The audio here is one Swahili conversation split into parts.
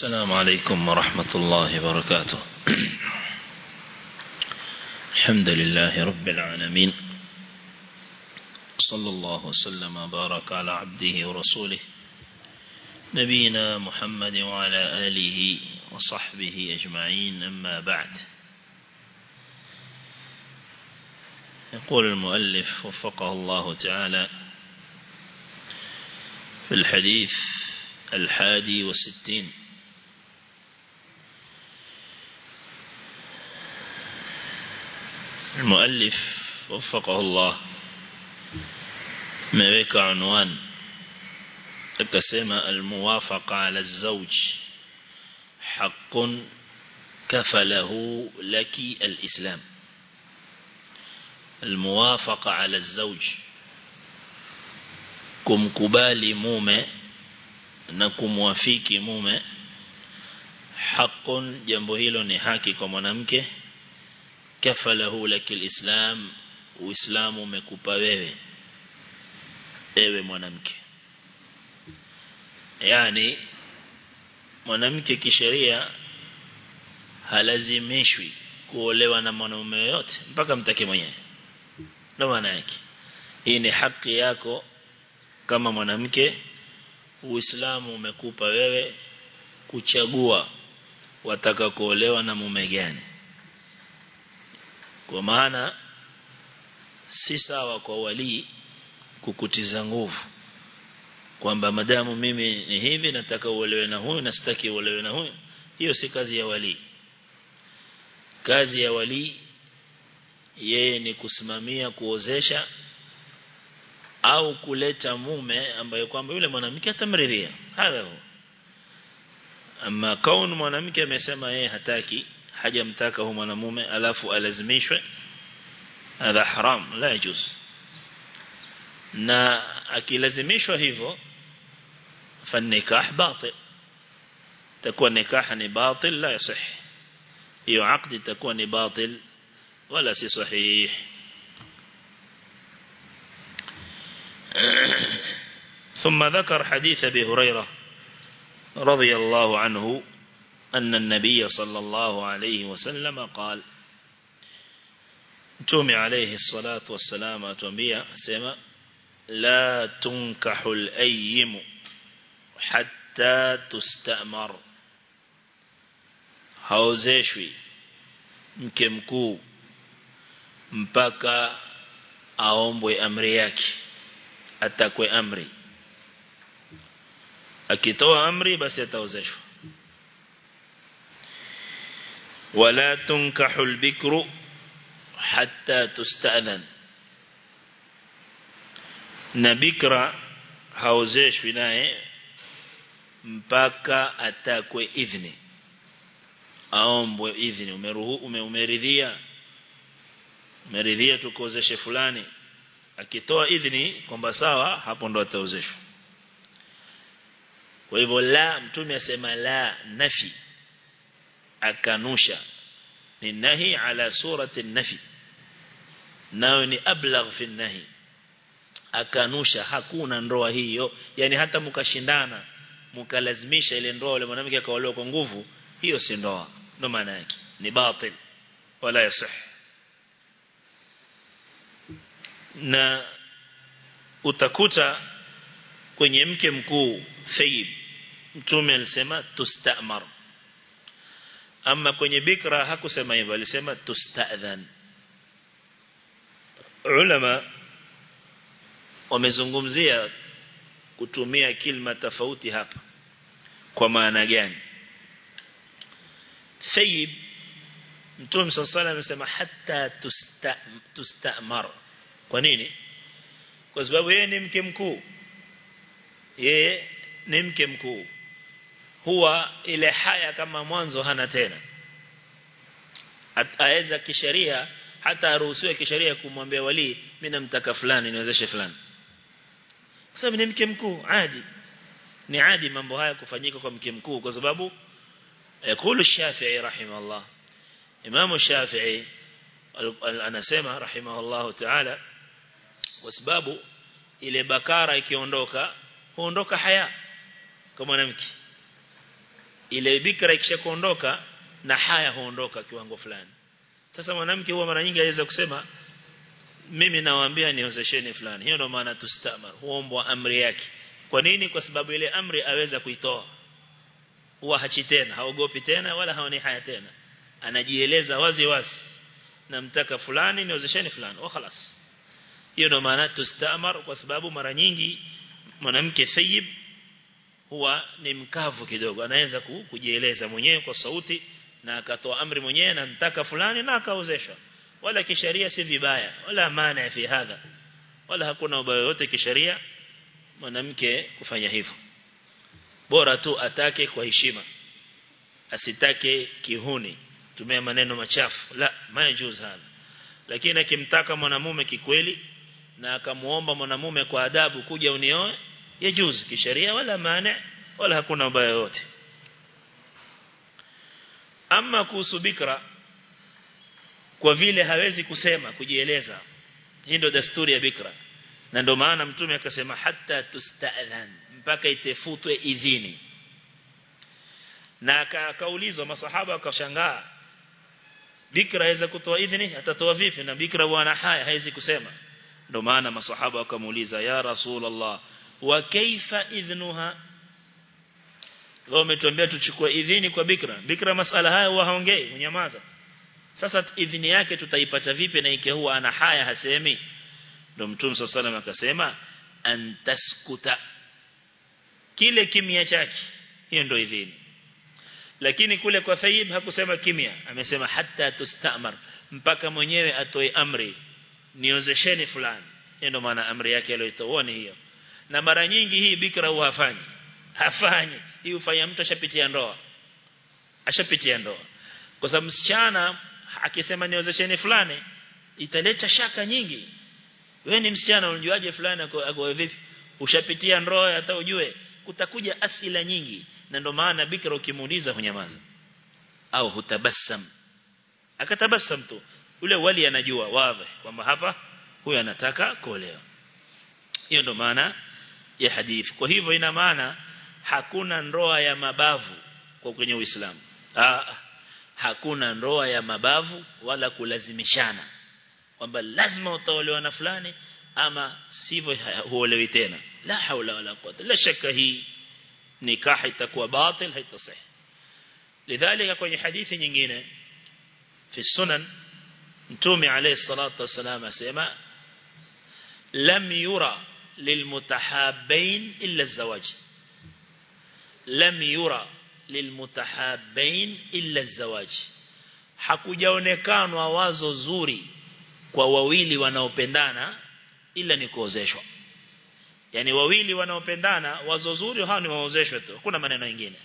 السلام عليكم ورحمة الله وبركاته. الحمد لله رب العالمين. صلى الله وسلم وبارك على عبده ورسوله نبينا محمد وعلى آله وصحبه أجمعين. أما بعد يقول المؤلف وفقه الله تعالى في الحديث الحادي والستين المؤلف وفقه الله. مبيك عنوان؟ تكسيم الموافق على الزوج. حق كفله لك الإسلام. الموافق على الزوج. كم كبال موم نكم وفيك موم حق جنبه حاكي كمنامكه kafalahu lakil islam uislamu umekupa wewe ewe mwanamke. Yani mwanamke kisheria halazimishwi kuolewa na mwanaume yoyote mpaka mtake mwenyewe. Ndio maana yake. Hii ni haki yako kama mwanamke Uislamu umekupa wewe kuchagua wataka kuolewa na mume gani kwa maana si sawa kwa walii kukutiza nguvu. Kwamba madamu mimi ni hivi nataka uolewe na huyu na sitaki uolewe na huyu. Hiyo si kazi ya wali kazi ya wali yeye ni kusimamia kuozesha au kuleta mume ambaye kwamba yule mwanamke atamridhia. Hayo. Ama kaun mwanamke amesema yeye hataki hajamtaka huyo mwanamume alafu alazimishwe hadha haram la yajuz na akilazimishwa hivyo فالنكاح باطل تكون نكاحا باطل لا يصح hiyo عقد تكون باطل ولا سي صحيح ثم ذكر حديث ابي هريره رضي الله عنه أن النبي صلى الله عليه وسلم قال تومي عليه الصلاة والسلام أتومبيا سيما لا تنكح الأيم حتى تستأمر. mke mkuu mpaka aombwe amri yake atakwe amri akitoa amri basi ataozeshwa wala تنكح البكر حتى تستأذن na bikra haozeshwi naye mpaka atakwe idhni. Aombwe idhni. Umeruhu ume, umeridhia. Umeridhia tukozeshe fulani. Akitoa idhni kwamba sawa hapo ndo ataozeshwa. Kwa hivyo la mtume asema la nafi akanusha. Ni nahi ala surati nafi. Nayo ni ablagh fi nahi. Akanusha hakuna ndoa hiyo. Yani hata mkashindana mkalazimisha ile ndoa ile mwanamke akaolewa kwa nguvu hiyo si ndoa. Ndo maana yake. Ni batil wala yasih. Na utakuta kwenye mke mkuu sayyid mtume alisema tustamar ama kwenye bikra hakusema hivyo alisema tustadhan. Ulama wamezungumzia kutumia kilma tofauti hapa. Kwa maana gani? Sayyid mtume sallallahu amesema hatta tusta tustamar. Kwa nini? Kwa sababu yeye ni mke mkuu. Yeye ni mke mkuu huwa ile haya kama mwanzo hana tena. Aweza kisheria hata aruhusiwe kisheria kumwambia wali mimi namtaka fulani niwezeshe fulani. Kwa ni mke mkuu adi. Ni adi mambo haya kufanyika kwa mke mkuu kwa sababu yakulu Shafi'i rahimahullah. Imamu Shafi'i anasema rahimahullah ta'ala kwa sababu ile bakara ikiondoka huondoka haya kwa mwanamke ile bikra ikishakuondoka na haya huondoka kiwango fulani. Sasa mwanamke huwa mara nyingi aweza kusema mimi nawaambia niozesheni fulani. Hiyo ndio maana tustamar huombwa amri yake. Kwa nini? Kwa sababu ile amri aweza kuitoa. Huwa hachi tena haogopi tena wala haoni haya tena. Anajieleza wazi wazi. Namtaka fulani niozesheni fulani. Wa khalas hiyo ndio maana tustamar kwa sababu mara nyingi mwanamke thayyib huwa ni mkavu kidogo. Anaweza kujieleza mwenyewe kwa sauti na akatoa amri mwenyewe na mtaka fulani na akaozeshwa. Wala kisheria si vibaya wala maana fi hadha. Wala hakuna ubaya yote kisheria mwanamke kufanya hivyo. Bora tu atake kwa heshima. Asitake kihuni. Tumia maneno machafu. La majuz lakini akimtaka mwanamume kikweli na akamuomba mwanamume kwa adabu kuja unioe yajuz kisheria wala maana wala hakuna ubaya yote ama kuhusu bikra kwa vile hawezi kusema kujieleza hii ndo desturi ya bikra. Na ndo maana mtume akasema hatta tusta'dhan mpaka itefutwe idhini. Na akaulizwa masahaba akashangaa bikra aweza kutoa idhini? Atatoa vipi? Na bikra bwana haya haizi kusema. Ndo maana masahaba wakamuuliza ya rasulullah wa kaifa idhnuha? Wao umetuambia tuchukue idhini kwa bikra. Bikra masala haya huwa haongei unyamaza sasa idhini yake tutaipata vipi na ike huwa ana haya hasemi? Ndio mtume sallallahu akasema antaskuta kile kimya chake hiyo ndio idhini. Lakini kule kwa Thayyib hakusema kimya amesema hatta tustamar. Mpaka mwenyewe atoe amri niozesheni fulani. Ndio maana amri yake aliyoitoa ni hiyo na mara nyingi hii bikra huwa hafanyi. Hafanyi. Hii ufanya mtu ashapitia ndoa. Ashapitia ndoa. Kwa sababu msichana akisema niozesheni fulani italeta shaka nyingi. Wewe ni msichana unajuaje fulani ako vipi? Ushapitia ndoa hata ujue kutakuja asila nyingi. Na ndo maana bikra ukimuuliza hunyamaza. Au hutabasam akatabasam tu. Ule wali anajua wazi kwamba hapa huyu anataka kuolewa. Hiyo ndo maana ya hadithi. Kwa hivyo ina maana hakuna ndoa ya mabavu kwa kwenye Uislamu. Ah hakuna ndoa ya mabavu wala kulazimishana. Kwamba lazima utaolewa na fulani ama sivyo huolewi tena. La haula wala quwwata. La shaka hii nikah itakuwa batil haitasih lidhalika kwenye hadithi nyingine fi sunan mtume alayhi salatu wasalam asema lam yura lilmutahabbain illa الزواج lam yura lilmutahabbain illa الزواج hakujaonekanwa wazo zuri kwa wawili wanaopendana ila ni kuozeshwa yani wawili wanaopendana wazo zuri hao ni waozeshwe tu hakuna maneno mengine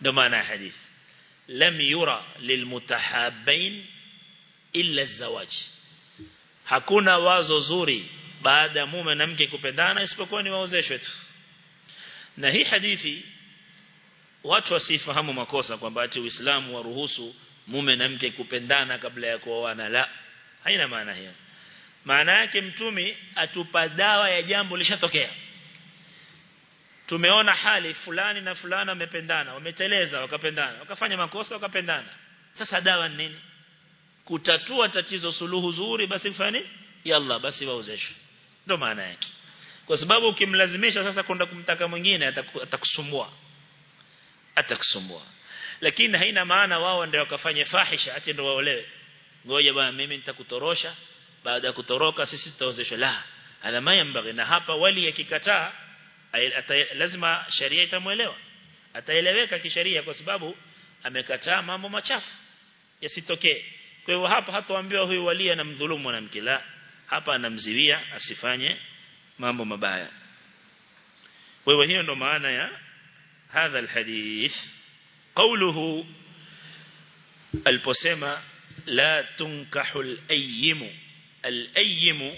ndio maana ya hadithi lam yura lilmutahabbain illa الزواج hakuna wazo zuri baada ya mume na mke kupendana isipokuwa ni waozeshwe tu na hii hadithi watu wasifahamu makosa kwamba ati Uislamu waruhusu mume na mke kupendana kabla ya kuoana. La haina maana hiyo. Maana yake mtumi atupa dawa ya jambo lishatokea. Tumeona hali fulani na fulani wamependana wameteleza wakapendana wakafanya makosa wakapendana. Sasa dawa ni nini? Kutatua tatizo suluhu zuri basi fani yalla basi waozeshwe ndio maana yake. Kwa sababu ukimlazimisha sasa kwenda kumtaka mwingine atakusumbua. Atakusumbua. Lakini haina maana wao ndio wakafanye fahisha ati ndio waolewe. Ngoja bwana mimi nitakutorosha. Baada ya kutoroka sisi tutaozeshwa. La ana mayambaghi na hapa wali akikataa lazima sharia itamuelewa ataeleweka kisheria kwa sababu amekataa mambo machafu. Yasitokee. Kwa hivyo hapa hatoambiwa huyu wali anamdhulumu mwanamke. La hapa anamziwia asifanye mambo mabaya. Kwa wewe hiyo ndo maana ya hadha alhadith. Qawluhu aliposema la tunkahu alayyim alayyim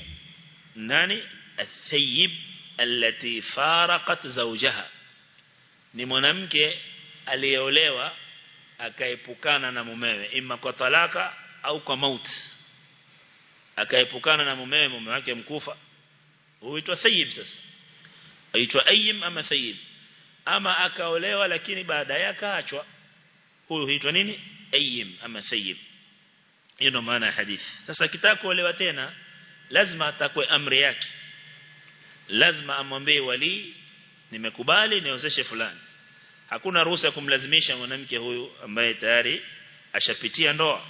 nani? Athayyib allati faraqat zawjaha. Ni mwanamke aliyeolewa akaepukana na mumewe imma kwa talaka au kwa mauti akaepukana na mumewe mume wake mkufa huitwa sayyib sasa. Aitwa ayyim ama sayyib. Ama akaolewa lakini baadaye akaachwa. Huyu huitwa nini? Ayyim ama sayyib. Hiyo ndio maana ya hadithi. Sasa kitaka kuolewa tena lazima atakwe amri yake. Lazima amwambie wali nimekubali niozeshe fulani. Hakuna ruhusa kumlazimisha mwanamke huyu ambaye tayari ashapitia ndoa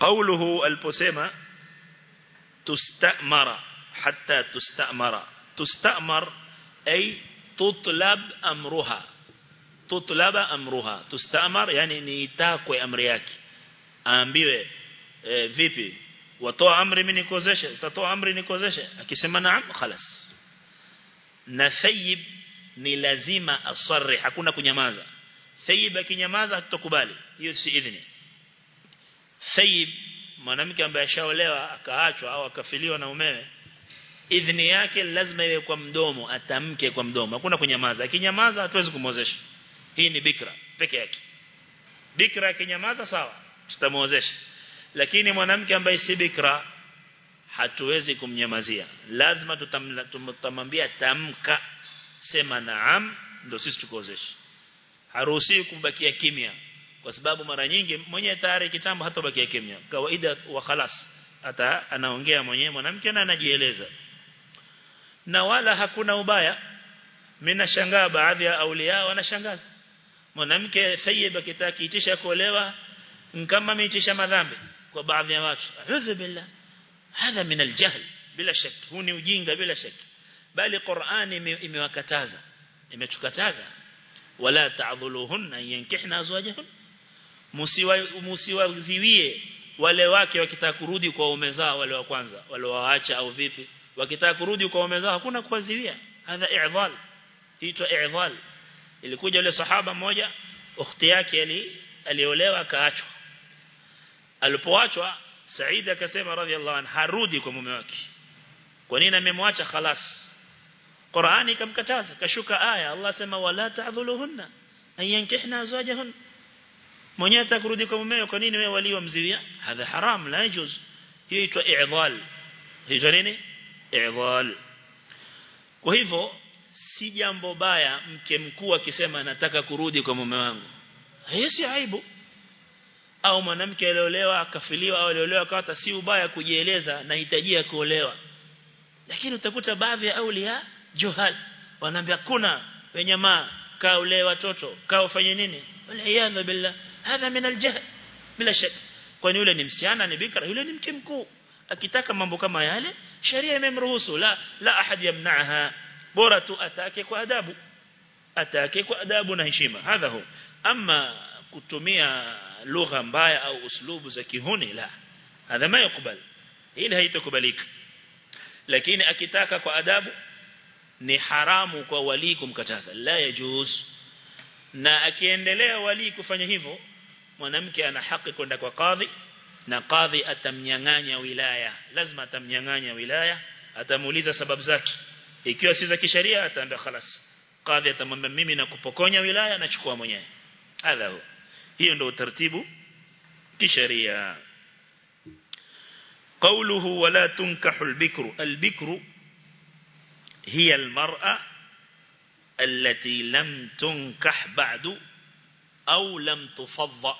قوله البسمة تستأمر حتى تستأمر تستأمر أي تطلب أمرها تطلب أمرها تستأمر يعني نيتاكwe amri yake aambiwe e, vipi watoa amri mimi nikozeshe utatoa amri nikozeshe akisema naam خلاص na thayyib ni lazima asarri hakuna kunyamaza thayyib akinyamaza hatutakubali hiyo si idhini thayyib mwanamke ambaye ashaolewa akaachwa au akafiliwa na umewe idhini yake lazima iwe kwa mdomo atamke kwa mdomo. Hakuna kunyamaza. Akinyamaza hatuwezi kumwozesha. Hii ni bikra peke yake. Bikra akinyamaza sawa tutamwozesha. Lakini mwanamke ambaye si bikra hatuwezi kumnyamazia. Lazima tutamwambia tamka. Sema naam ndio sisi tukozeshe haruhusiwi kumbakia kimya kwa sababu mara nyingi mwenye tayari kitambo hatabakia kimya. Kawaida wa khalas hata anaongea mwenyewe mwanamke na anajieleza. Na wala hakuna ubaya. Mimi nashangaa baadhi ya aulia wanashangaza. Mwanamke sayyiba akitaka itisha kuolewa kama ameitisha madhambi. Kwa baadhi ya watu a'udhu billah hadha min aljahl. Bila shak huu ni ujinga bila shak bali Qur'ani imewakataza. Imetukataza. Wala ta'dhuluhunna yankihna azwajahun musiwa musiwaziwie wale wake wakitaka kurudi kwa ume zao wale wa kwanza wale waacha au vipi? Wakitaka kurudi kwa ume zao hakuna kuwaziwia. Hadha i'dhal hiitwa i'dhal. Ilikuja yule sahaba mmoja ukhti yake ali aliolewa akaachwa. Alipoachwa Said akasema radhiallahu anhu harudi kwa mume wake. Kwa nini amemwacha? Khalas. Qur'ani ikamkataza kashuka aya Allah sema wala ta'dhuluhunna ayankihna azwajahun mwenyewe atakurudi kwa mumeo kwa nini wewe wali wamziwia? Hadha haram la yajuz. Hiyo itwa i'dhal. Hiyo nini? I'dhal. Kwa hivyo si jambo baya mke mkuu akisema nataka kurudi kwa mume wangu. Hiyo si aibu. Au mwanamke aliolewa akafiliwa au aliolewa akawa si ubaya kujieleza nahitajia kuolewa. Lakini utakuta baadhi ya aulia johal. Wanaambia kuna wenyamaa kaa ulee watoto. Kaa ufanye nini? Wala billah hadha min aljahl bila shaka kwani yule ni msichana ni bikra yule ni mke mkuu. Akitaka mambo kama yale sharia imemruhusu. La la ahad yamnaaha. Bora tu atake kwa adabu. Atake kwa adabu na heshima. Hadha hu. Ama kutumia lugha mbaya au uslubu za kihuni la. Hadha ma haitakubalika lakini akitaka kwa adabu ni haramu kwa wali kumkataza. La yajuz. Na akiendelea wali kufanya hivyo mwanamke ana haki kwenda kwa kadhi na kadhi atamnyang'anya wilaya lazima atamnyang'anya wilaya atamuuliza sababu zake ikiwa si za kisheria ataambia khalas kadhi atamwambia mimi nakupokonya wilaya nachukua mwenyewe hadha hiyo ndio utaratibu kisheria قوله ولا تنكح البكر البكر هي المرأة التي لم تنكح بعد أو لم تفض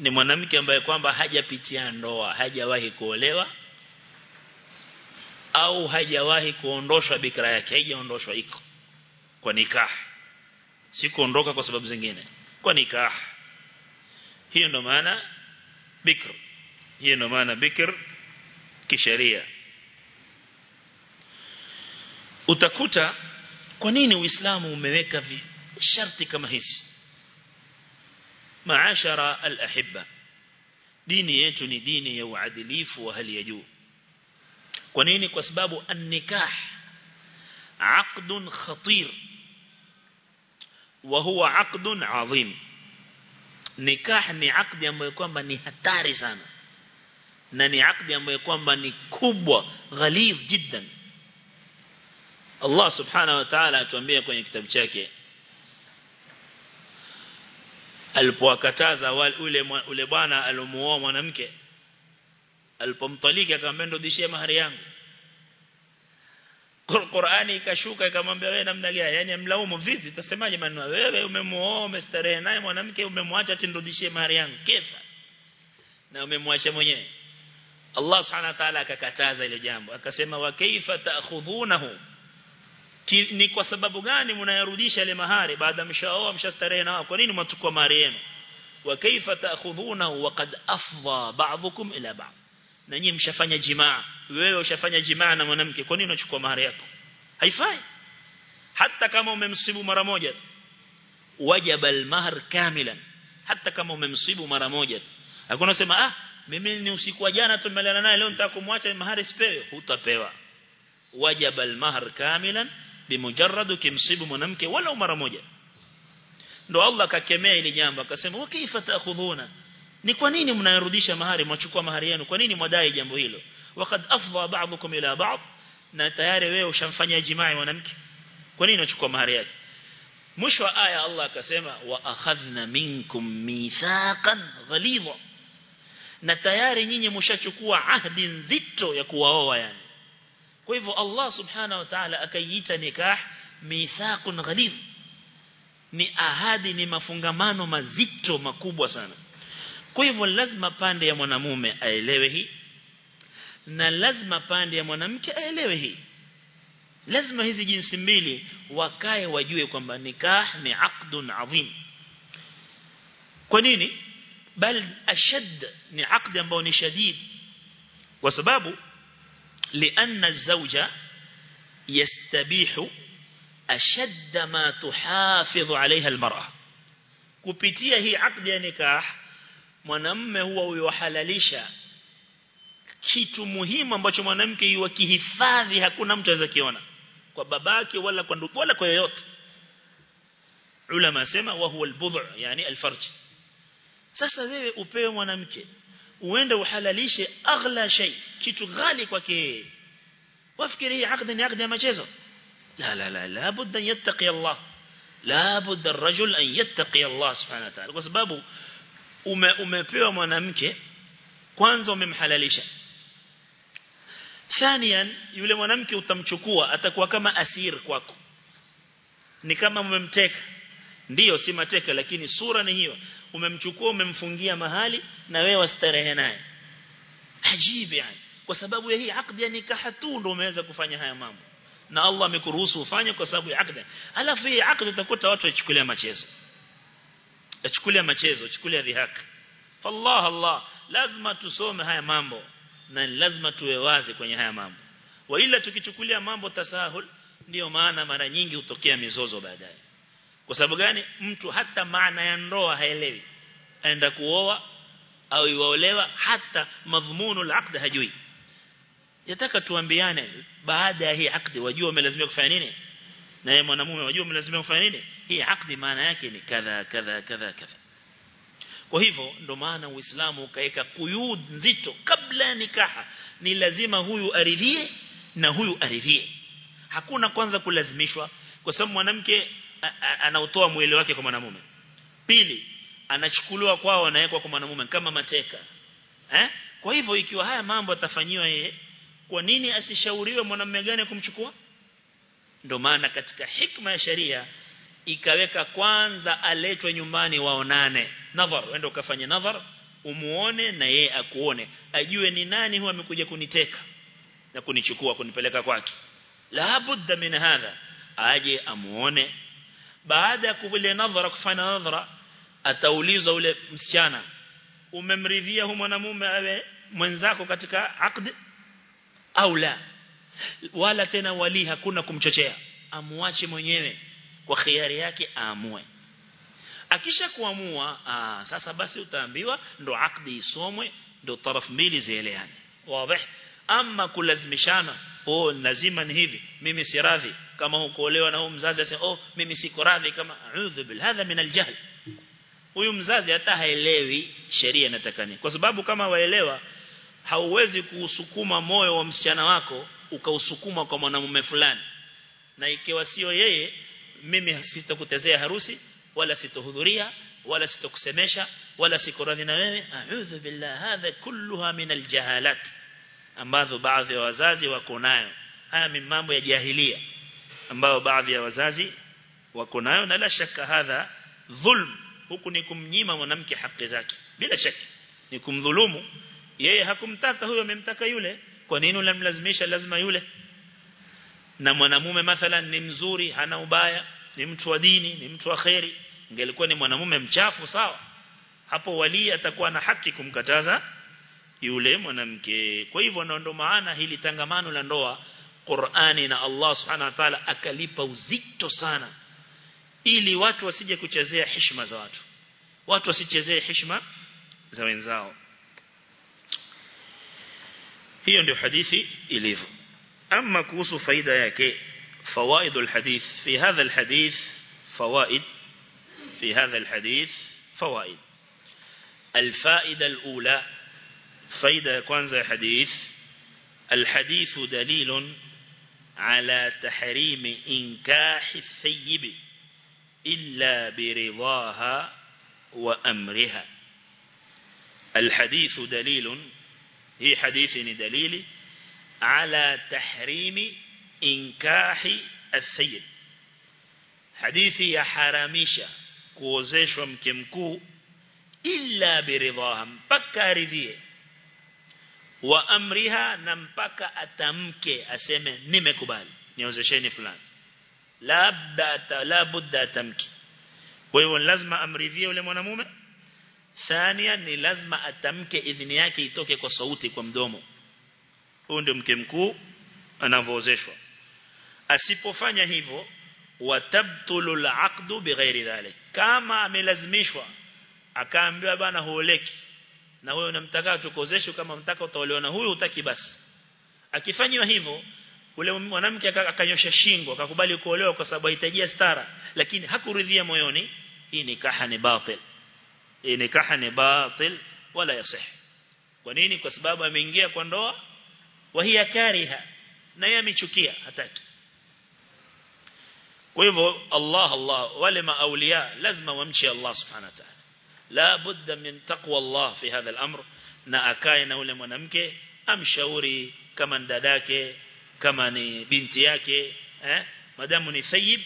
ni mwanamke ambaye kwamba hajapitia ndoa hajawahi kuolewa au hajawahi kuondoshwa bikra yake haijaondoshwa iko kwa nikah. Si kuondoka kwa sababu zingine kwa nikah. Hiyo ndo maana bikr. Hiyo ndo maana bikr kisheria. Utakuta kwa nini uislamu umeweka sharti kama hizi معاشر الأحبة. ديني يتو ديني يو عدليف وهل يجو. كنيني كسباب النكاح. عقد خطير. وهو عقد عظيم. نكاح ني عقد يما يكون ما نهتاري سانا عقد يما يكون ما كبوة غليظ جدا. الله سبحانه وتعالى تنبيه كون يكتب شاكي. Alipowakataza ule ule bwana alomuoa mwanamke alipomtaliki akamwambia ndodishie mahari yangu. Qur'ani ikashuka ikamwambia wewe namna gani? Yani amlaumu vipi? Utasemaje maneno? Wewe umemuoa umestarehe naye mwanamke umemwacha tindodishie mahari yangu. Kifa na umemwacha mwenyewe. Allah subhanahu wa ta'ala akakataza ile jambo akasema wa kaifa ni kwa sababu gani mnayarudisha ile mahari? Baada mshaoa mshastarehe nao kwa nini mtukua mahari yenu? Wa kaifa ta'khudhunahu wa qad afdha ba'dhukum ila ba'd. Na nyinyi mshafanya jimaa. Wewe ushafanya jimaa na mwanamke kwa nini unachukua mahari yako? Haifai. Hata kama umemsibu mara moja tu. Al-mahr kamilan. Hata kama umemsibu mara moja hakuna sema ah mimi ni usiku wa jana tumelala naye leo nitakumwacha mahari sipewe. Hutapewa. Wajaba al-mahr kamilan bimujarrad kimsibu mwanamke wala mara moja. Ndo Allah akakemea ile jambo akasema wa kaifa ta'khudhuna? Ni kwa nini mnayarudisha mahari mwachukua mahari yenu? Kwa nini mwadai jambo hilo? Waqad afdha ba'dukum ila ba'd. Na tayari wewe ushamfanyia jimaa mwanamke? Kwa nini unachukua mahari yake? Mwisho wa aya Allah akasema wa akhadhna minkum mithaqan ghalidha. Na tayari nyinyi mshachukua ahadi nzito ya kuwaoa yani kwa hivyo Allah subhanahu wa ta'ala akaiita nikah mithaqun ghalidh. Ni ahadi ni mafungamano mazito makubwa sana. Kwa hivyo lazima pande ya mwanamume aelewe hii na lazima pande ya mwanamke aelewe hii. Lazima hizi jinsi mbili wakae wajue kwamba nikah ni aqdun adhim kwa nini? Bal ashad ni aqd ambao ni shadid. Kwa sababu لأن الزوجة يستبيح أشد ما تحافظ عليها المرأة kupitia hii akdi ya nikah mwanamume huwa uyohalalisha kitu muhimu ambacho mwanamke yuwakihifadhi hakuna mtu aweza kiona kwa babake wala kwa ndugu wala kwa yoyote ulama asema wa huwa albudh yani alfarj sasa wewe upewe mwanamke uende uhalalishe aghla shay kitu ghali kwake wafikiri hii akdi ni akdi ya machezo la la la la budda yattaqi Allah la budda الرجل an yattaqi Allah subhanahu wa ta'ala kwa sababu ume, umepewa mwanamke kwanza umemhalalisha thanian yule mwanamke utamchukua atakuwa kama asir kwako ni kama umemteka ndiyo si mateka lakini sura ni hiyo umemchukua umemfungia mahali na wewe wastarehe naye ajibu yani kwa sababu ya hii akdi ya nikaha tu ndio umeweza kufanya haya mambo. Na Allah amekuruhusu ufanye kwa sababu ya akdi alafu hii akdi utakuta watu wachukulia machezo. Wachukulia machezo wachukulia dhihaka fallah Allah lazima tusome haya mambo na lazima tuwe wazi kwenye haya mambo. Wa ila tukichukulia mambo tasahul ndio maana mara nyingi utokea mizozo baadaye. Kwa sababu gani? Mtu hata maana ya ndoa haelewi. Aenda kuoa au iwaolewa hata madhumunu al-aqd hajui yataka tuambiane baada ya hii akdi wajua umelazimika kufanya nini? Na yeye mwanamume wajua umelazimika kufanya nini? Hii akdi maana yake ni kadha kadha kadha kadha. Kwa hivyo ndo maana Uislamu ukaweka kuyud nzito kabla ya nikaha. Ni lazima huyu aridhie na huyu aridhie. Hakuna kwanza kulazimishwa kwa sababu mwanamke anautoa mwili wake kwa mwanamume. Pili anachukuliwa kwao anawekwa kwa mwanamume kama mateka. Eh? Kwa hivyo ikiwa haya mambo atafanyiwa yeye kwa nini asishauriwe mwanamume gani kumchukua? Ndio maana katika hikma ya sharia ikaweka kwanza aletwe nyumbani waonane. Nadhar wende ukafanye nadhar umuone na yeye akuone. Ajue ni nani huwa amekuja kuniteka na kunichukua kunipeleka kwake. La budda min hadha aje amuone. Baada ya kuvile nadhara kufanya nadhara ataulizwa ule msichana umemridhia huyo mwanamume awe mwenzako katika akdi au la. Wala tena wali hakuna kumchochea. Amuache mwenyewe. Kwa khiari yake aamue. Akisha kuamua aa, sasa basi utaambiwa ndo akdi isomwe ndo taraf mbili zieleane. Wazi. Ama kulazimishana oh lazima ni hivi mimi si radhi. Kama hukuolewa na huyo mzazi asema oh mimi siko radhi. Kama a'udhu bil hadha min aljahl. Huyu mzazi hata haelewi sheria inataka nini kwa sababu kama waelewa hauwezi kuusukuma moyo wa msichana wako ukausukuma kwa mwanamume fulani. Na ikiwa sio yeye mimi sitakutezea harusi wala sitohudhuria wala sitokusemesha wala sikoradhi na wewe. A'udhu billah hadha kulluha min aljahalat ambazo baadhi ya wazazi wako nayo. Haya ni mambo ya jahilia ambayo baadhi ya wazazi wako nayo na la shaka hadha dhulm huku ni kumnyima mwanamke haki zake. Bila shaka ni kumdhulumu yeye hakumtaka huyo amemtaka yule. Kwa nini unamlazimisha? Lazima yule. Na mwanamume mathalan ni mzuri hana ubaya ni mtu wa dini ni mtu wa khairi ingelikuwa ni mwanamume mchafu sawa. Hapo wali atakuwa na haki kumkataza yule mwanamke. Kwa hivyo ndo maana hili tangamano la ndoa Qur'ani na Allah subhanahu wa ta'ala akalipa uzito sana ili watu wasije kuchezea heshima za watu. Watu wasichezee heshima za wenzao hiyo ndio hadithi ilivyo. Ama kuhusu faida yake فوائد الحديث في هذا الحديث فوائد في هذا الحديث فوائد الفائدة الأولى فائدة كwanza حديث الحديث دليل على تحريم إنكاح الثيب إلا برضاها وأمرها الحديث دليل hii hadithi ni dalili ala tahrimi inkahi as-sayyid. Hadithi ya haramisha kuozeshwa mke mkuu illa biridhaha mpaka aridhie. Wa amriha na mpaka atamke aseme nimekubali niozesheni fulani. Labda la budda atamki kwa hivyo lazima amridhie yule mwanamume thania ni lazima atamke idhini yake itoke kwa sauti kwa mdomo. Huo ndio mke mkuu anavoozeshwa asipofanya hivyo watabtulu al-aqdu bighairi dhalik. Kama amelazimishwa akaambiwa bana huoleki na wewe unamtaka tukozeshe kama mtaka utaolewa na huyu utaki basi. Akifanywa hivyo ule mwanamke akanyosha shingo akakubali kuolewa kwa sababu hahitajia stara lakini hakuridhia moyoni hii nikaha ni batil nikaha ni batil wala yasih. Kwa nini? Kwa sababu ameingia kwa ndoa wa hiya kariha na yeye amechukia hataki. Kwa hivyo Allah Allah wale maaulia lazima wamche Allah subhanahu wa ta'ala. La budda min taqwa Allah fi hadha al-amr na akae na ule mwanamke amshauri kama dadake kama ni binti yake eh? Madamu ni thayyib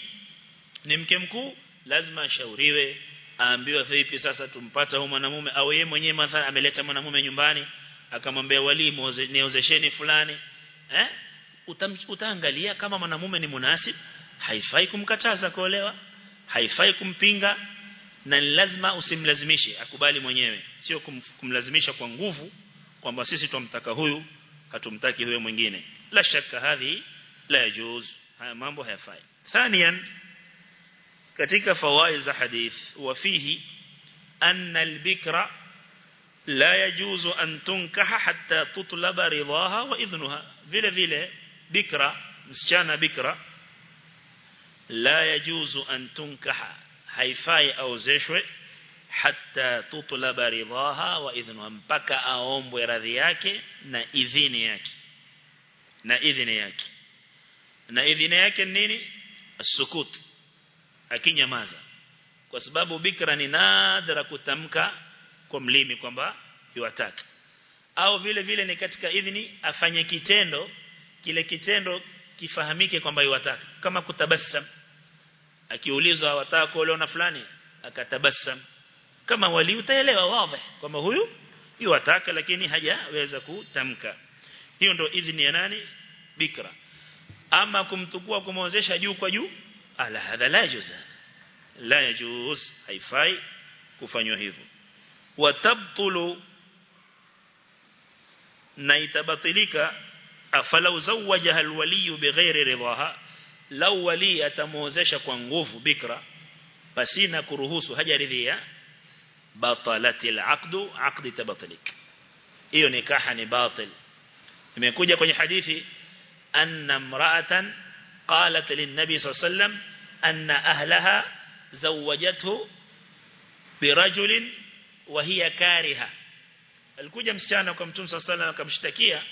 ni mke mkuu lazima ashauriwe aambiwe vipi sasa tumpata huyu mwanamume? Au yeye mwenyewe mathalan ameleta mwanamume nyumbani akamwambia walimu niozesheni fulani. Eh? Utaangalia kama mwanamume ni munasib haifai kumkataza kuolewa haifai kumpinga na lazima usimlazimishe akubali mwenyewe. Sio kum, kumlazimisha kwa nguvu kwamba sisi tumtaka huyu hatumtaki huyo mwingine. La shaka hadhi la yajuz. Haya mambo hayafai. Thaniyan katika fawaid za hadith wafihi anna albikra la yajuzu an tunkaha hatta tutlaba ridaha wa idhnuha vile vile bikra msichana bikra la yajuzu an tunkaha haifai aozeshwe hatta tutlaba ridaha wa idhnuha mpaka aombwe radhi yake na idhini yake na idhini yake na idhini yake nini sukut akinyamaza. Kwa sababu bikra ni nadra kutamka kwa mlimi kwamba yuwataka au vile vile ni katika idhini afanye kitendo kile kitendo kifahamike kwamba yuwataka kama kutabasam akiulizwa wataka kuolewa na fulani akatabasam kama wali utaelewa wazi kwamba huyu yuwataka lakini hajaweza kutamka. Hiyo ndio idhini ya nani? Bikra. Ama kumtukua kumwozesha juu kwa juu ala hadha la yajuz la yajuz haifai kufanywa hivyo. Watabtulu na itabatilika afalau zawajaha alwali bighairi ridaha law wali atamuozesha kwa nguvu bikra pasina kuruhusu hajaridhia batalatil aqdu aqdi tabatilik. Hiyo nikaha ni batil. Imekuja kwenye hadithi anna imra'atan qalat lin-nabi sallallahu alayhi wasallam anna ahlaha zawajathu birajulin wa hiya kariha alikuja msichana kwa mtume sallallahu alayhi wasallam akamshtakia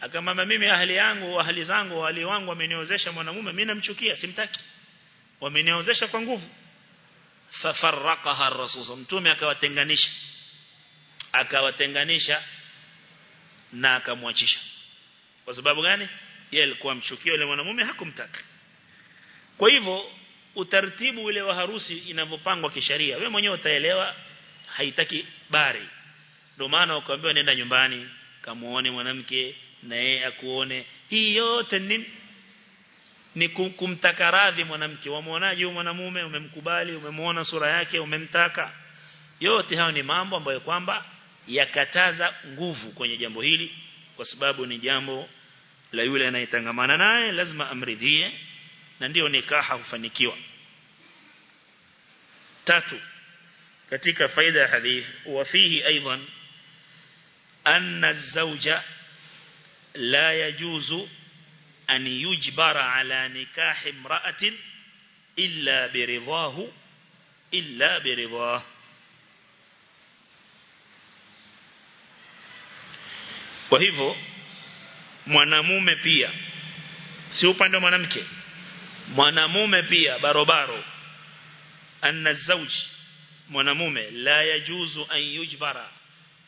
akamwambia mimi ahli yangu ahli zangu wali wangu wameniozesha mwanamume mimi namchukia simtaki wameniozesha kwa nguvu fafarraqaha ar-rasul mtume akawatenganisha akawatenganisha na akamwachisha kwa sababu gani yeye alikuwa mchukio yule mwanamume hakumtaka. Kwa hivyo utaratibu ule wa harusi inavyopangwa kisheria wewe mwenyewe utaelewa haitaki bari. Ndio maana ukaambiwa nenda nyumbani kamuone mwanamke na yeye akuone. Hii yote ni ni kumtaka radhi mwanamke. Wamuonaje mwanamume? Umemkubali umemuona sura yake umemtaka. Yote hayo ni mambo ambayo kwamba yakataza nguvu kwenye jambo hili kwa sababu ni jambo la yule anayetangamana naye lazima amridhie na ndio nikaha hufanikiwa. Tatu katika faida ya hadith wafihi aidan anna az-zawja la yajuzu an yujbara ala nikah imra'atin illa biridahu illa biridahu kwa hivyo mwanamume pia. Si upande wa mwanamke. Mwanamume pia barobaro. Anna zawj mwanamume la yajuzu an yujbara.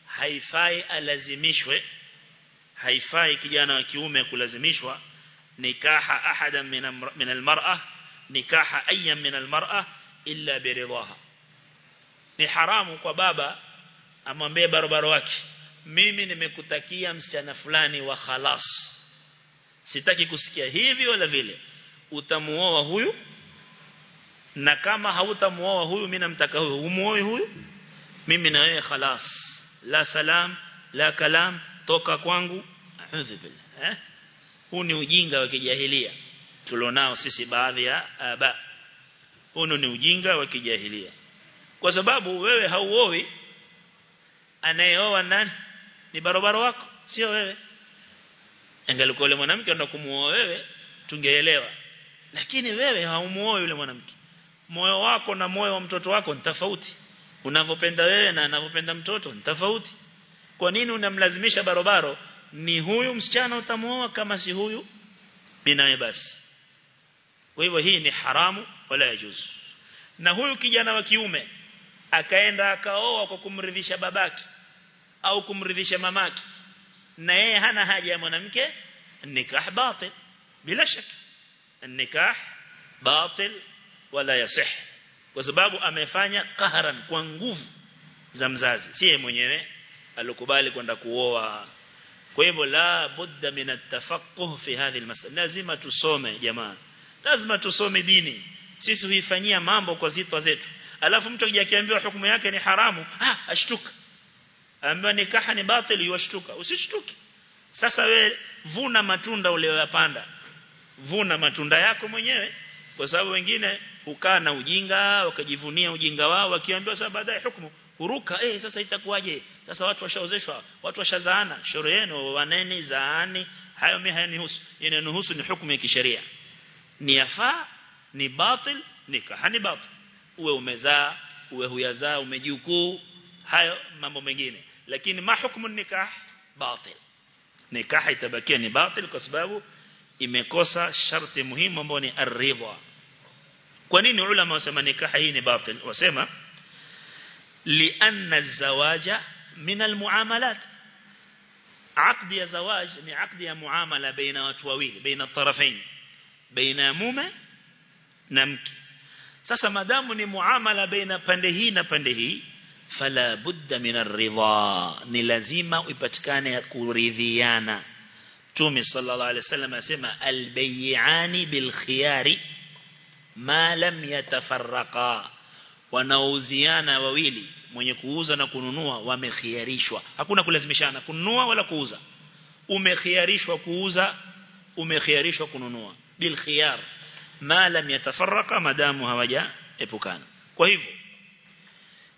Haifai alazimishwe haifai kijana wa kiume kulazimishwa nikaha ahada min almar'a nikaha ayyan min almar'a illa biridaha ni haramu kwa baba amwambie barobaro wake mimi nimekutakia msichana fulani wa khalas. Sitaki kusikia hivi wala vile. Utamuoa huyu? Na kama hautamuoa huyu mimi namtaka huyu. Umuoe huyu? Mimi na wewe khalas. La salam la kalam toka kwangu. A'udhu eh? Huu ni ujinga wa kijahilia. Tulionao sisi baadhi ya aba. Huu ni ujinga wa kijahilia. Kwa sababu wewe hauoi anayeoa nani ni barabara wako sio wewe. Angalikuwa yule mwanamke anaenda kumuoa wewe tungeelewa. Lakini wewe haumuoi yule mwanamke. Moyo wako na moyo wa mtoto wako ni tofauti. Unavyopenda wewe na anavyopenda mtoto ni tofauti. Kwa nini unamlazimisha barabara ni huyu msichana utamuoa kama si huyu? Binaye basi. Kwa hivyo hii ni haramu wala yajuzu. Na huyu kijana wa kiume akaenda akaoa kwa kumridhisha babaki au kumridhisha mamaki na yeye hana haja ya mwanamke nikah batil. Bila shaka nikah batil wala yasih. Kwa sababu amefanya qaharan kwa nguvu za mzazi. Si yeye mwenyewe alikubali kwenda kuoa. Kwa hivyo la budda min at-tafaqquh fi hadhihi al-mas'ala. Lazima tusome jamaa. Lazima tusome dini. Sisi huifanyia mambo kwa zitwa zetu. Alafu mtu akija akiambiwa hukumu yake ni haramu ah ashtuka ambaye nikaha ni batili yashtuka usishtuki. Sasa we vuna matunda uliyopanda vuna matunda yako mwenyewe. Kwa sababu wengine hukaa na ujinga wakajivunia ujinga wao wakiambiwa sasa baadaye hukumu. Huruka eh sasa itakuwaje? Sasa watu washaozeshwa watu washazaana. Shoro yenu waneni zaani. Hayo mimi hayanihusu. Inanihusu ni hukumu ya kisheria. Ni yafaa ni batil ni batil. Uwe umezaa uwe huyazaa umejukuu hayo mambo mengine lakini ma hukumu nikah batil nikah itabakia ni batil kwa sababu imekosa sharti muhimu ambayo ni ar-ridha kwa nini ulama wasema nikah hii ni batil wasema lianna az-zawaja min al-muamalat عقد يا زواج ni عقد ya muamala baina watu wawili baina tarafain baina mume na mke sasa madamu ni muamala baina pande hii na pande hii fala budda min ar-ridha. Ni lazima ipatikane kuridhiana. Mtume sallallahu alaihi wasallam asema al-bay'ani bil khiyari ma lam wanauziana wawili mwenye kuuza na kununua wamekhiarishwa hakuna kulazimishana kununua wala kuuza. Umekhiarishwa kuuza umekhiarishwa kununua. Bil khiyar ma lam yatafarraqa madamu hawaja epukana kwa hivyo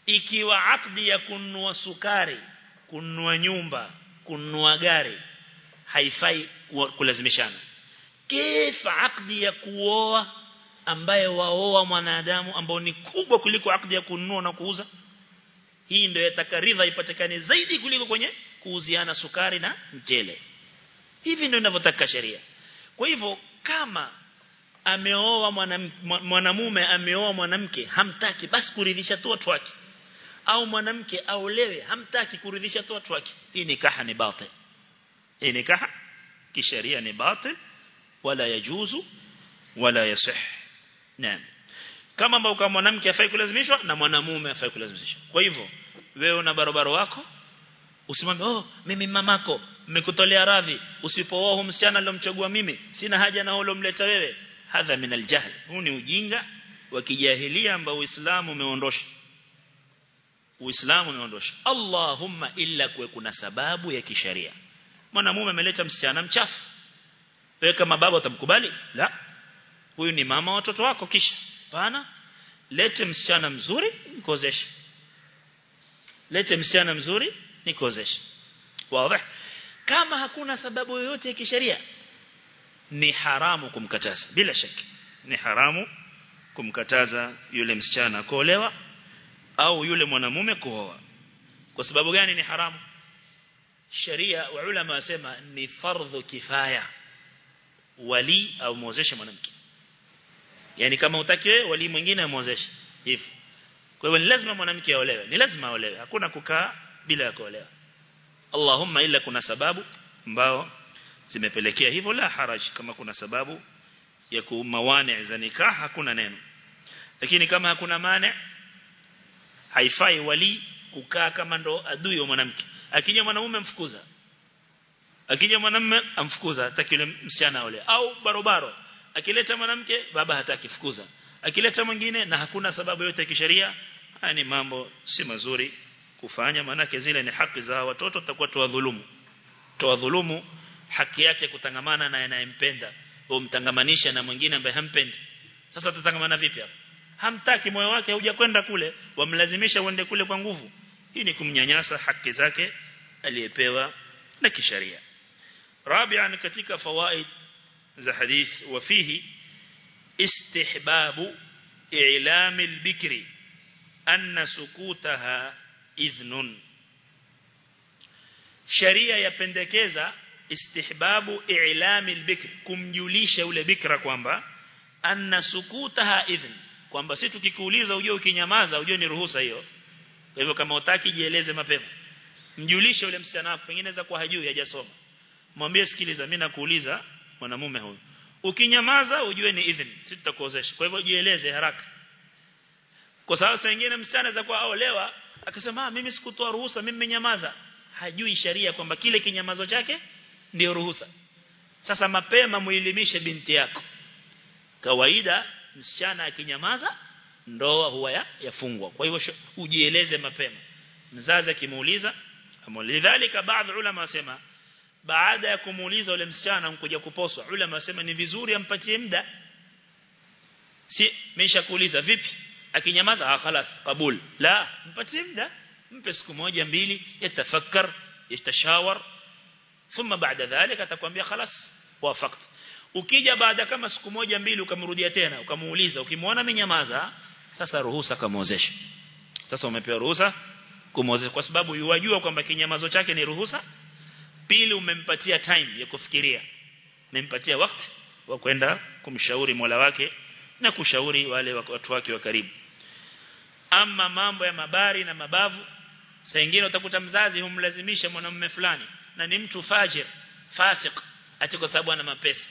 ikiwa akdi ya kununua sukari kununua nyumba kununua gari haifai kulazimishana. Kifa akdi ya kuoa ambaye waoa mwanadamu ambao ni kubwa kuliko akdi ya kununua na kuuza? Hii ndio yatakaridha ipatikane zaidi kuliko kwenye kuuziana sukari na mchele. Hivi ndio inavyotaka sheria. Kwa hivyo kama ameoa mwanamume ameoa mwanamke hamtaki basi kuridhisha tu watu wake au mwanamke aolewe hamtaki kuridhisha watu wake. Hii nikaha ni batil. Hii nikaha kisheria ni batil. Wala yajuzu wala yasih. Naam. Kama ambao kama mwanamke afai kulazimishwa na mwanamume afai kulazimishwa. Kwa hivyo wewe una barabara wako usimwambie oh mimi mamako mmekutolea radhi usipooa huyo msichana aliyomchagua mimi sina haja na huyo mleta wewe. Hadha min aljahl. Huu ni ujinga wa kijahilia ambao Uislamu umeondosha Uislamu umeondosha Allahumma illa kuwe kuna sababu ya kisheria mwanamume ameleta msichana mchafu. Wewe kama baba utamkubali la. Huyu ni mama watoto wako kisha. Pana lete msichana mzuri nikozeshe. Lete msichana mzuri nikozeshe. Wazi. Kama hakuna sababu yoyote ya kisheria ni haramu kumkataza. Bila shaka ni haramu kumkataza yule msichana kuolewa au yule mwanamume kuoa. Kwa sababu gani ni haramu? Sharia wa ulama wasema ni fardhu kifaya wali au muozeshe mwanamke. Yani kama utaki wewe wali mwingine amuozeshe. Hivyo. Kwa hivyo ni lazima mwanamke aolewe. Ni lazima aolewe. Hakuna kukaa bila ya kuolewa. Allahumma illa kuna sababu ambao zimepelekea hivyo. La haraj kama kuna sababu ya kumawane za nikah hakuna neno. Lakini kama hakuna mane haifai wali kukaa kama ndo adui wa mwanamke. Akija mwanamume amfukuza. Akija mwanamume amfukuza hataki yule msichana ole au barobaro akileta mwanamke baba hataki fukuza akileta mwingine na hakuna sababu yote ya kisheria haya ni mambo si mazuri kufanya manake zile ni haki za watoto tutakuwa tuwadhulumu. Tuwadhulumu haki yake kutangamana na anayempenda. Mtangamanisha na mwingine ambaye hampendi. Sasa tutangamana vipi hapo hamtaki moyo wake hujakwenda kule. Wamlazimisha uende kule kwa nguvu. Hii ni kumnyanyasa haki zake aliyepewa na kisharia. Rabi'an katika fawaid za hadith wafihi istihbabu i'lam al-bikri anna sukutaha idhnun. Sharia yapendekeza istihbabu i'lam al-bikr kumjulisha ule bikra kwamba anna sukutaha idhn kwamba si tukikuuliza ujue ukinyamaza ujue ni ruhusa hiyo. Kwa hivyo kama utaki jieleze mapema. Mjulishe yule msichana wako pengine za kwa hajui hajasoma. Mwambie sikiliza mimi nakuuliza mwanamume huyu. Ukinyamaza ujue ni idhini. Si tutakuozesha. Kwa hivyo jieleze haraka. Kwa sababu saa nyingine msichana za kwa aolewa akasema mimi sikutoa ruhusa mimi nimenyamaza. Hajui sharia kwamba kile kinyamazo chake ndio ruhusa. Sasa mapema muilimishe binti yako. Kawaida msichana akinyamaza ndoa huwa ya, yafungwa kwa hivyo ujieleze mapema mzazi akimuuliza lidhalika baadhi ulama wasema baada ya kumuuliza ule msichana mkuja kuposwa ulama wasema ni vizuri ampatie muda si mesha kuuliza vipi akinyamaza ah خلاص kabul la mpatie muda mpe siku moja mbili yatafakkar yatashawar thumma baada dhalika atakwambia خلاص wafaqt ukija baada kama siku moja mbili ukamrudia tena ukamuuliza ukimwona amenyamaza sasa ruhusa kamwozeshe. Sasa umepewa ruhusa kumwozesha kwa sababu yuwajua kwamba kinyamazo chake ni ruhusa. Pili umempatia time ya kufikiria. Umempatia wakati wa kwenda kumshauri Mola wake na kushauri wale watu wake wa karibu. Ama mambo ya mabari na mabavu saa nyingine utakuta mzazi humlazimisha mwanamume fulani na ni mtu fajir fasik ati kwa sababu ana mapesa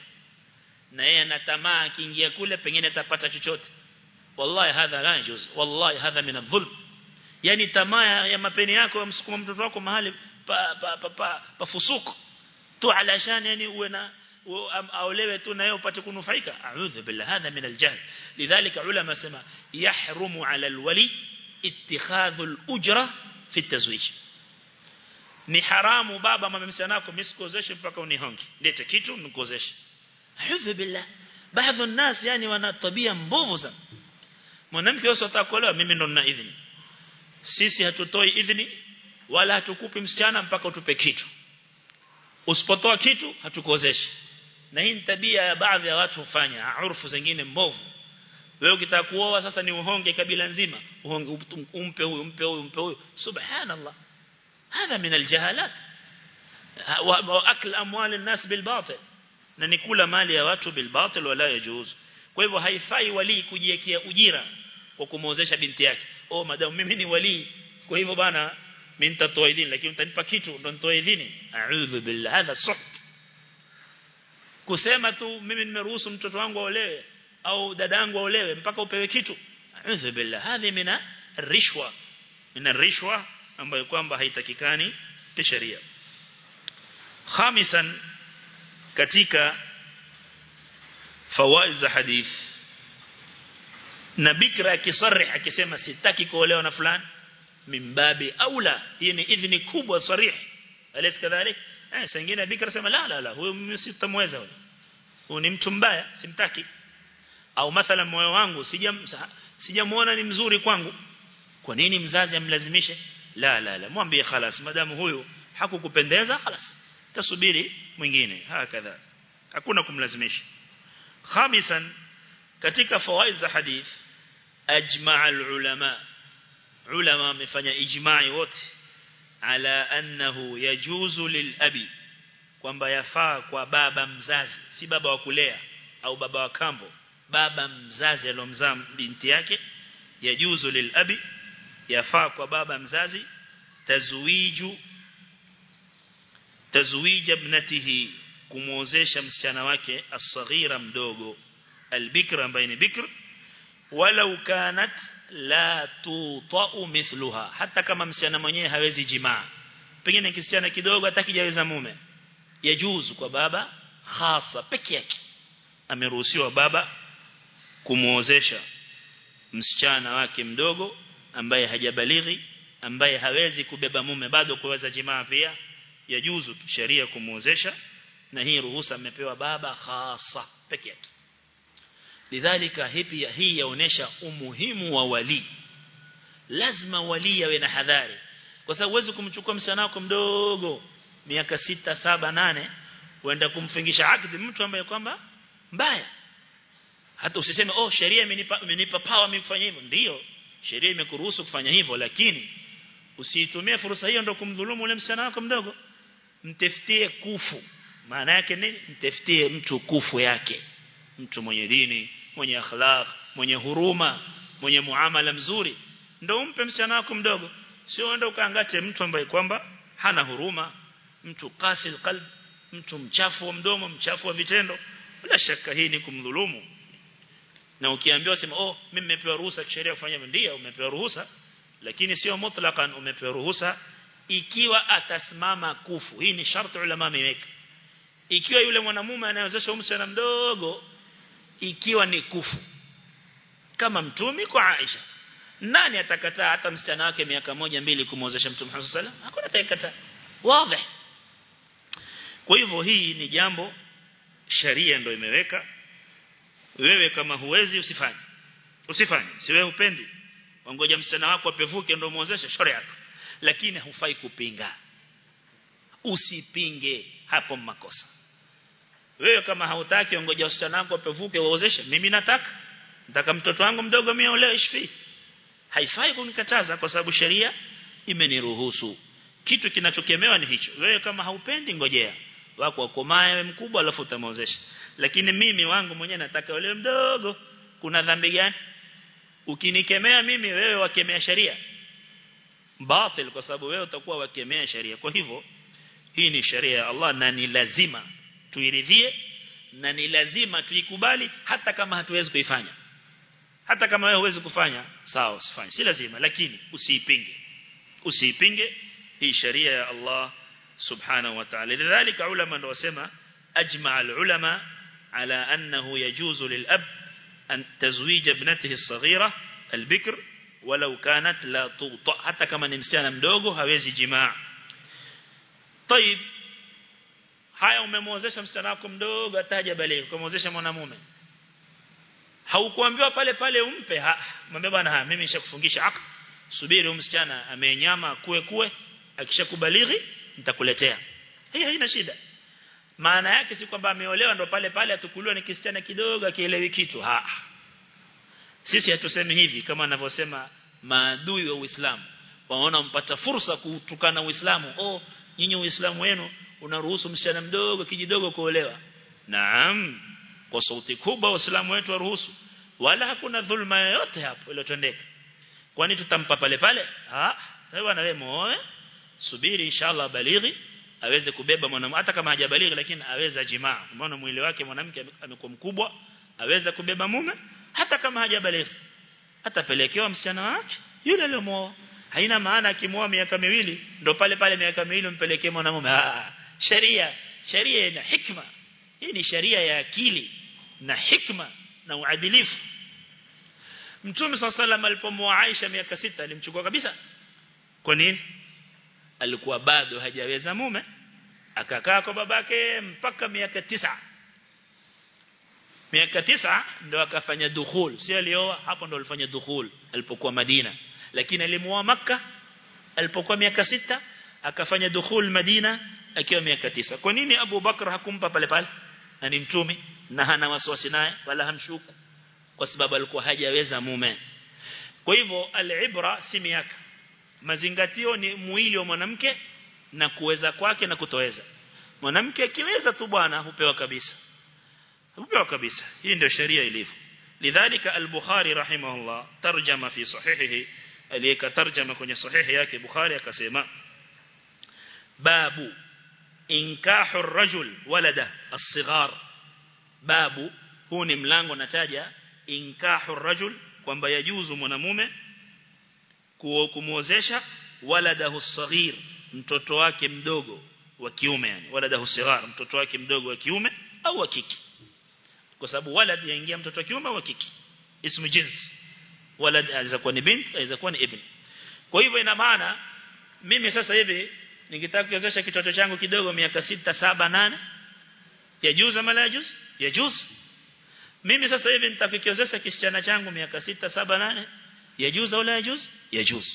na yeye ana tamaa akiingia kule pengine atapata chochote wallahi hadha la yajuz wallahi hadha min adh-dhulm yani tamaa ya mapeni yako yamsukuma mtoto wako mahali pa pa pa, pa, pa fusuku tu alashani yani uwe na aolewe tu na yeye upate kunufaika a'udhu billah hadha min al-jahl lidhalika ulama sema yahrumu 'ala al-wali ittikhadhu al-ujra fi at-tazwij ni haramu baba mama msichana misikozeshe mpaka unihonge lete kitu nikozeshe a'udhu billah baadhi ya nas yani wana tabia mbovu sana mwanamke wao atakolewa mimi ndo nina idhini sisi hatutoi idhini wala hatukupi msichana mpaka utupe kitu usipotoa kitu hatukozeshi na hii ni tabia ya baadhi ya watu hufanya urfu zingine mbovu wewe ukitaka kuoa sasa ni uhonge kabila nzima uhonge umpe huyu umpe huyu umpe huyu subhanallah هذا من الجهالات واكل اموال الناس بالباطل na ni kula mali ya watu bil batil wala yajuz. Kwa hivyo haifai wali kujiwekea ujira kwa kumuozesha binti yake. Oh madam mimi ni wali kwa hivyo bana mimi nitatoa idhini lakini utanipa kitu ndo nitoe idhini. A'udhu billahi hadha suht. Kusema tu mimi nimeruhusu mtoto wangu aolewe au dadangu aolewe mpaka upewe kitu. A'udhu billah hadhi mina rishwa. Mina rishwa ambayo kwamba haitakikani kisheria. Khamisan katika fawaid za hadith. Na bikra akisarih akisema sitaki kuolewa na fulani mimbabi aula. Hii ni idhni kubwa sarih. Alis kadhalik? Eh sengine bikra sema la la la huyo mimi sitamweza huyo huyo ni mtu mbaya simtaki. Au mathalan moyo wangu sijam sijamuona ni mzuri kwangu. Kwa nini mzazi amlazimishe? La la la mwambie khalas madamu huyu hakukupendeza khalas tasubiri mwingine. Hakadha hakuna kumlazimisha. Khamisan katika fawaid za hadith ajma'a al-ulama ulama wamefanya ijma'i wote ala annahu yajuzu lilabi kwamba yafaa kwa baba mzazi si baba wa kulea au baba wa kambo. Baba mzazi alomzaa binti yake yajuzu lilabi yafaa kwa baba mzazi tazwiju tazwija ibnatihi kumuozesha msichana wake as-saghira mdogo albikr ambaye ni bikr walau kanat la tuta'u mithluha hata kama msichana mwenyewe hawezi jimaa. Pengine kisichana kidogo atakijaweza mume. Yajuzu kwa baba hasa peke yake. Ameruhusiwa baba kumuozesha msichana wake mdogo ambaye hajabalighi ambaye hawezi kubeba mume bado kuweza jimaa pia yajuzu sheria kumuozesha na hii ruhusa amepewa baba hasa peke yake. Lidhalika hipi hii yaonesha umuhimu wa wali lazima wali awe na hadhari. Kwa sababu huwezi kumchukua msichana wako mdogo miaka sita saba nane uenda kumfingisha akdi mtu ambaye kwamba mbaya. Hata usiseme oh sheria imenipa imenipa power mimi kufanya hivyo. Ndio sheria imekuruhusu kufanya hivyo lakini usiitumie fursa hiyo ndio kumdhulumu ule msichana wako mdogo mtafutie kufu. Maana yake nini mtafutie mtu kufu yake. Mtu mwenye dini mwenye akhlaq mwenye huruma mwenye muamala mzuri. Ndio umpe msichana wako mdogo. Sio ndio ukaangate mtu ambaye kwamba hana huruma. Mtu qasil qalb mtu mchafu wa mdomo mchafu wa vitendo. Bila shaka hii ni kumdhulumu. Na ukiambiwa sema oh mimi nimepewa ruhusa kisheria kufanya ndio umepewa ruhusa. Lakini sio mutlaqan umepewa ruhusa ikiwa atasimama kufu. Hii ni sharti ulama ameweka. Ikiwa yule mwanamume anayewezesha msichana mdogo ikiwa ni kufu. Kama mtumi kwa Aisha. Nani atakataa hata msichana wake miaka moja mbili kumwozesha mtume Muhammad sallallahu alaihi wasallam? Hakuna atakataa wazi. Kwa hivyo hii ni jambo sharia ndio imeweka. Wewe kama huwezi usifanye. Usifanye. Si wewe upendi wangoja msichana wako apevuke ndio muozeshe shauri yako lakini hufai kupinga. Usipinge hapo makosa. Wewe kama hautaki ongoja msichana wako apevuke waozeshe mimi nataka. Nataka mtoto wangu mdogo mimi aolewe ishfi haifai kunikataza kwa sababu sheria imeniruhusu. Kitu kinachokemewa ni hicho. Wewe kama haupendi ngojea. Wako wakomae wewe mkubwa alafu utamwozesha. Lakini mimi wangu mwenyewe nataka yule mdogo. Kuna dhambi gani? Ukinikemea mimi wewe wakemea sheria batil kwa sababu wewe utakuwa wakemea sheria kwa hivyo hii ni sheria ya Allah na ni lazima tuiridhie na ni lazima tuikubali hata kama hatuwezi kuifanya hata kama wewe huwezi kufanya sawa usifanye si lazima lakini usiipinge usiipinge hii sheria ya Allah subhanahu wa ta'ala lidhalika ulama ndio wasema ajma al-ulama ala annahu yajuzu lil-ab an tazwij ibnatihi as-saghira al-bikr walau kanat la tuta hata kama ni msichana mdogo hawezi jimaa طيب haya umemwozesha msichana wako mdogo ataja bale kumwozesha mwanamume haukuambiwa pale pale umpe mwambie bwana ha mimi nishakufungisha ak subiri msichana amenyama kue kue akishakubalighi nitakuletea hii haina shida maana yake si kwamba ameolewa ndo pale pale atukuliwa ni kisichana kidogo akielewi kitu ha sisi hatusemi hivi kama anavyosema maadui wa Uislamu. Waona mpata fursa kutukana Uislamu. Oh nyinyi Uislamu wenu unaruhusu msichana mdogo kijidogo kuolewa. Naam kwa sauti kubwa Uislamu wetu waruhusu wala hakuna dhulma yoyote hapo iliyotendeka. Kwani tutampa pale pale? Ah wewe na wewe muoe. Subiri inshallah balighi. Aweze kubeba mwanamke hata kama hajabalighi lakini aweza jimaa maana mwili wake mwanamke amekuwa mkubwa. Aweza kubeba mume hata kama hajabaligha atapelekewa msichana wake yule aliyomuoa haina maana akimwoa miaka miwili ndo pale pale miaka miwili mpelekee mwanamume ah sheria sheria ina hikma hii ni sheria ya akili na hikma na uadilifu Mtume صلى الله عليه alipomuoa Aisha miaka sita alimchukua kabisa kwa nini alikuwa bado hajaweza mume akakaa kwa babake mpaka miaka tisa miaka tisa ndo akafanya dukhul. Si alioa? Hapo ndo alifanya dukhul alipokuwa Madina. Lakini alimuoa maka alipokuwa miaka sita akafanya dukhul Madina akiwa miaka tisa. Kwa nini Abu Bakar hakumpa pale pale? Na ni mtume na hana wasiwasi naye wala hamshuku kwa sababu alikuwa hajaweza mume. Kwa hivyo alibra si miaka. Mazingatio ni mwili wa mwanamke na kuweza kwake na kutoweza mwanamke akiweza tu bwana hupewa kabisa hupewa kabisa. Hii ndio sheria ilivyo. Lidhalika al-bukhari rahimahullah tarjama fi sahihihi aliyeka tarjama kwenye sahihi yake bukhari akasema babu inkahu ar-rajul walada as-sighar. Babu huu ni mlango nataja inkahu ar-rajul kwamba yajuzu mwanamume kumuozesha waladahu as-saghir mtoto wake mdogo wa kiume yani waladahu sighar mtoto wake mdogo wa kiume au wa kike kwa sababu walad yaingia mtoto wa kiume au kike? Ismu jins walad aweza kuwa ni bint aweza kuwa ni ibn. Kwa hivyo ina maana mimi sasa hivi nikitaka kuwezesha kitoto changu kidogo miaka 6 7 8 ya juzu ama la ya juz mimi sasa hivi nitafikiozesha kisichana changu miaka 6 7 8 ya juzu au la juzu ya juzu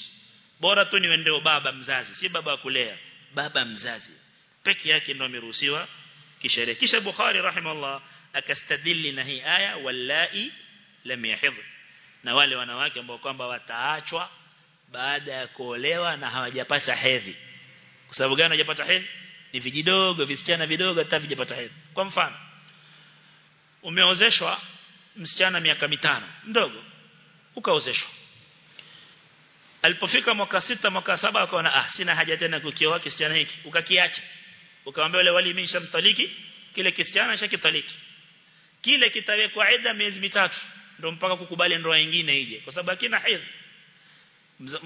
bora tu niende baba mzazi si baba kulea. Baba mzazi. Peke yake ndio ameruhusiwa kisheria kisha Bukhari rahimahullah akastadili na hii aya wallai lam yahidh na wale wanawake ambao kwamba wataachwa baada ya kuolewa na hawajapata hedhi. Kwa sababu gani hawajapata hedhi? Ni vijidogo visichana vidogo hata vijapata hedhi. Kwa mfano umeozeshwa msichana miaka mitano mdogo ukaozeshwa. Alipofika mwaka sita mwaka saba akaona ah sina haja tena kukioa kisichana hiki. Ukakiacha. Ukamwambia wale wali mimi nishamtaliki kile kisichana shakitaliki kile kitawekwa ida miezi mitatu ndio mpaka kukubali ndoa nyingine ije kwa sababu akina hedhi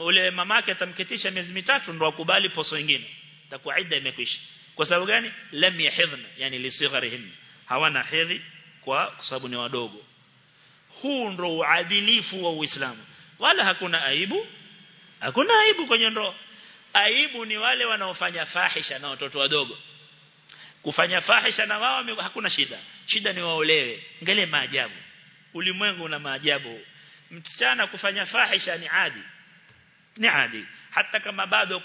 ule mamake atamketisha miezi mitatu ndio akubali poso nyingine takuwa ida imekwisha. Kwa sababu gani? Lam yahidhna yani lisigharihim. Hawana hedhi kwa sababu ni wadogo. Huu ndio uadilifu wa Uislamu. Wala hakuna aibu hakuna aibu kwenye ndoa. Aibu ni wale wanaofanya fahisha na watoto wadogo kufanya fahisha na wao hakuna shida. Shida ni waolewe ngele maajabu. Ulimwengu una maajabu. Msichana kufanya fahisha ni adi. Ni adi. Hata kama bado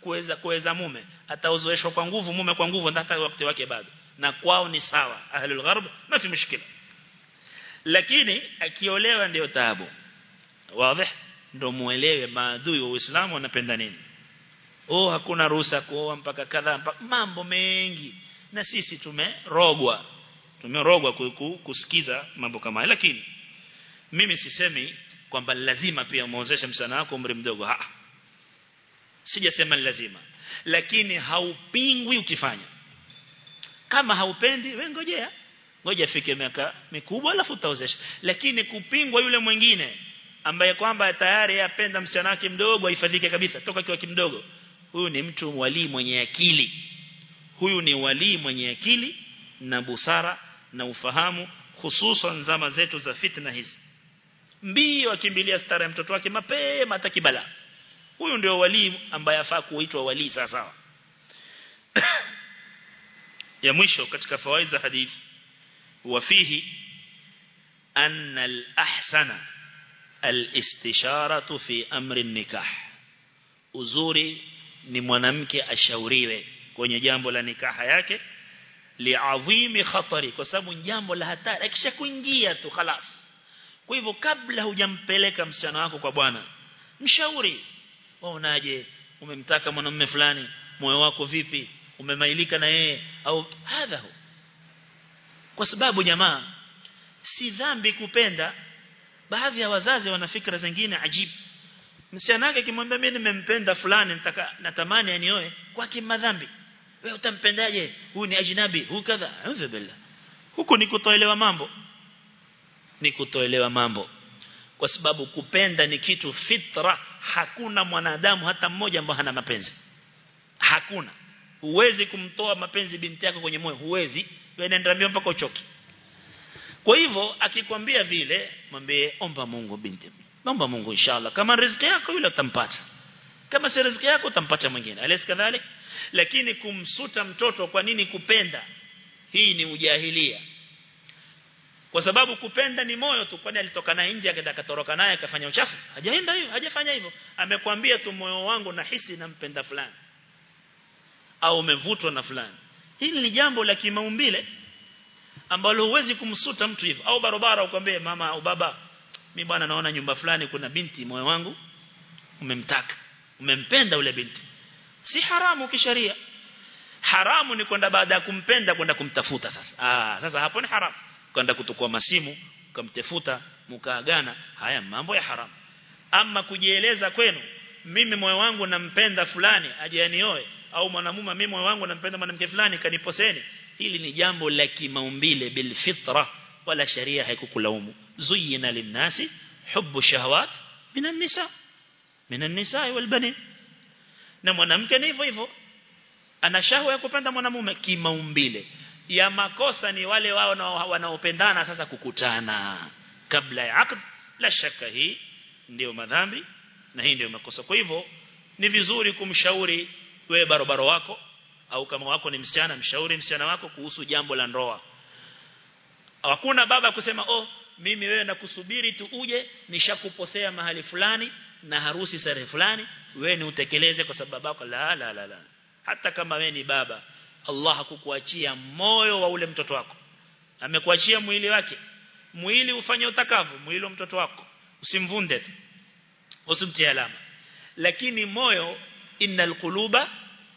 kuweza kuweza mume. Ataozoeshwa kwa nguvu mume kwa nguvu hata wakati wake bado. Na kwao ni sawa. Ahlul gharb mafi mushkila. Lakini akiolewa ndio taabu. Wazi ndio muelewe maadui wa Uislamu wanapenda nini. Oh hakuna ruhusa kuoa mpaka kadhaa mambo mengi na sisi tumerogwa. Tumerogwa kusikiza mambo kama lakini mimi sisemi kwamba lazima pia muozeshe msana wako umri mdogo. Ha sijasema lazima. Lakini haupingwi ukifanya. Kama haupendi wewe ngojea. Ngoja afike miaka mikubwa alafu utaozesha. Lakini kupingwa yule mwingine ambaye kwamba tayari apenda msichana wake mdogo aifadhike kabisa toka kiwa kimdogo huyu ni mtu mwalimu mwenye akili huyu ni wali mwenye akili na busara na ufahamu hususan zama zetu za fitna hizi mbio akimbilia stara ya mtoto wake mapema atakibala huyu ndio wali ambaye afaa kuitwa wali sawa sawa ya mwisho katika fawaid za hadithi وفيه أن الأحسن الاستشارة في أمر النكاح uzuri ni mwanamke ashauriwe kwenye jambo la nikaha yake liadhimi khatari kwa sababu jambo la hatari akishakuingia tu خلاص kwa hivyo kabla hujampeleka msichana wako kwa bwana mshauri waonaje umemtaka mwanamume fulani moyo wako vipi umemailika na yeye au hadha kwa sababu jamaa si dhambi kupenda baadhi ya wazazi wana fikra zingine ajibu msichana wake kimwambia mimi nimempenda fulani nataka natamani anioe kwake madhambi wewe utampendaje? Huyu ni ajnabi. Huyu kadha. A'udhu billah. Huko ni kutoelewa mambo. Ni kutoelewa mambo. Kwa sababu kupenda ni kitu fitra. Hakuna mwanadamu hata mmoja ambaye hana mapenzi. Hakuna. Huwezi kumtoa mapenzi binti yako kwenye moyo. Huwezi. Wewe mpaka uchoke. Kwa hivyo akikwambia vile mwambie omba Mungu binti. Omba Mungu inshallah. Kama riziki yako yule utampata. Kama si riziki yako utampata mwingine. Alis kadhalik lakini kumsuta mtoto kwa nini kupenda? Hii ni ujahilia. Kwa sababu kupenda ni moyo tu kwani alitoka naye nje akaenda akatoroka naye akafanya uchafu. Hajaenda hivyo hajafanya hivyo. Amekwambia tu moyo wangu nahisi nampenda fulani. Au umevutwa na fulani. Hili ni jambo la kimaumbile ambalo huwezi kumsuta mtu hivyo. Au barabara ukwambie mama au baba mimi bwana naona nyumba fulani kuna binti moyo wangu umemtaka. Umempenda ule binti si haramu kisheria. Haramu ni kwenda baada ya kumpenda kwenda kumtafuta sasa. Ah sasa hapo ni haramu kwenda kutukua masimu kumtafuta mkaagana haya mambo ya haramu ama kujieleza kwenu mimi moyo wangu nampenda fulani ajianioe au mwanamume mimi moyo wangu nampenda mwanamke fulani kaniposeni. Hili ni jambo la kimaumbile bil fitra wala sharia haikukulaumu. Zuyina linnasi hubbu shahawat minan nisa minan nisa wal banin na mwanamke ni hivyo hivyo. Ana shahwa ya kupenda mwanamume kimaumbile. Ya makosa ni wale wao wanaopendana sasa kukutana. Kabla ya aqd la shaka hii ndio madhambi na hii ndio makosa. Kwa hivyo ni vizuri kumshauri wewe barabara wako au kama wako ni msichana mshauri msichana wako kuhusu jambo la ndoa. Hakuna baba kusema oh mimi wewe nakusubiri tu uje nishakuposea mahali fulani na harusi sare fulani wewe ni utekeleze kwa sababu babako la la la la. Hata kama wewe ni baba Allah hakukuachia moyo wa ule mtoto wako. Amekuachia mwili wake. Mwili ufanye utakavu mwili wa mtoto wako. Usimvunde tu. Usimtie alama. Lakini moyo innal quluba